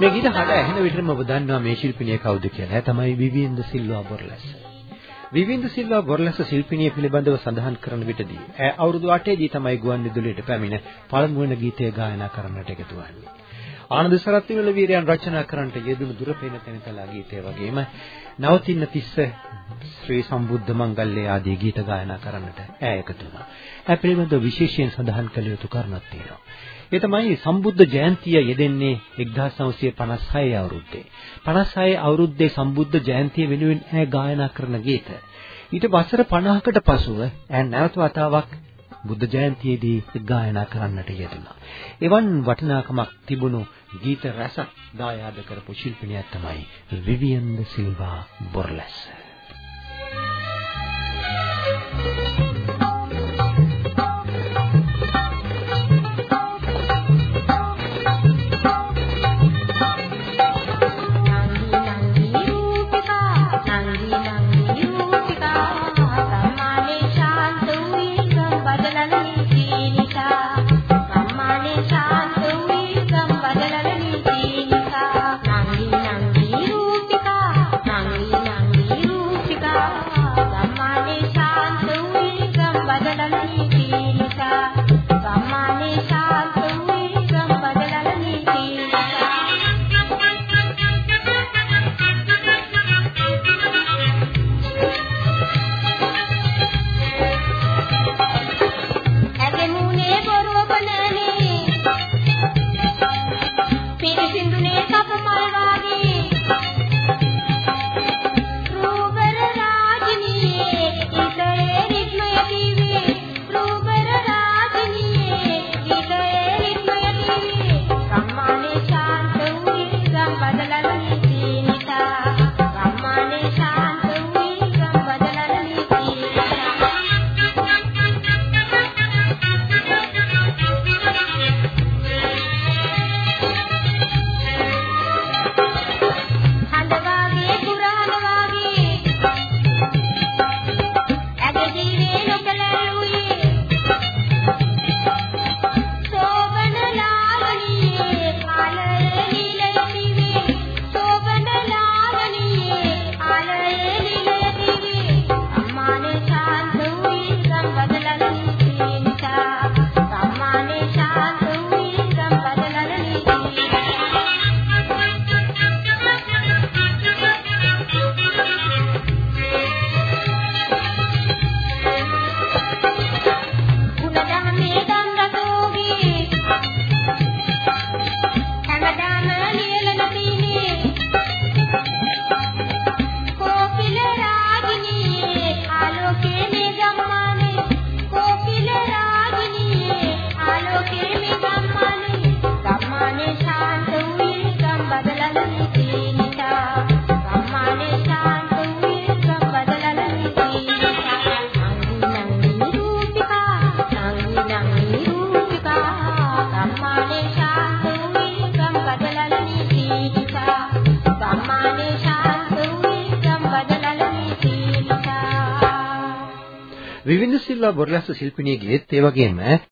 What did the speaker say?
මේ ගීත හඩ ඇහෙන විතරම ඔබ දන්නවා මේ ශිල්පිනිය කවුද කියලා. ඒ තමයි විවින්ද සිල්වා බොර්ලස්. විවින්ද සිල්වා බොර්ලස් ශිල්පිනිය පිළිබඳව සඳහන් කරන විටදී ඇය අවුරුදු 8 දී තමයි ගුවන් විදුලියට පැමිණ පළමු වෙන ගීතය ගායනා කරන්නට එකතු වන්නේ. ආනන්ද සරත්විමල වීරයන් රචනා කරන්නට යෙදුණු දුරපේන තැනතලා ගීතය වගේම නවතින්න තිස්ස ශ්‍රී සම්බුද්ධ මංගල්‍ය ආදී ගීත ගායනා කරන්නට ඈ එකතු වුණා. ඒ පිළිබඳව විශේෂයෙන් සඳහන් කළ යුතු කරුණක් තියෙනවා. ඒ තමයි සම්බුද්ධ ජයන්තිය යෙදෙන්නේ 1956 අවුරුද්දේ. 56 අවුරුද්දේ සම්බුද්ධ ජයන්තිය වෙනුවෙන් ඈ ගායනා කරන ගීත. ඊට වසර 50කට පසුව ඈ නැවත වතාවක් බුද්ධ ජයන්තියේදී ගායනා කරන්නට යෙදුණා. එවන් වටිනාකමක් තිබුණු ගීත රසක් දායාද කරපු ශිල්පිනියක් තමයි විවියන් ද සිල්වා බොර්ලස්. Thank you. විවිධ සිල්වා බොරලස්ස ශිල්පිනියගේත් ඒ වගේම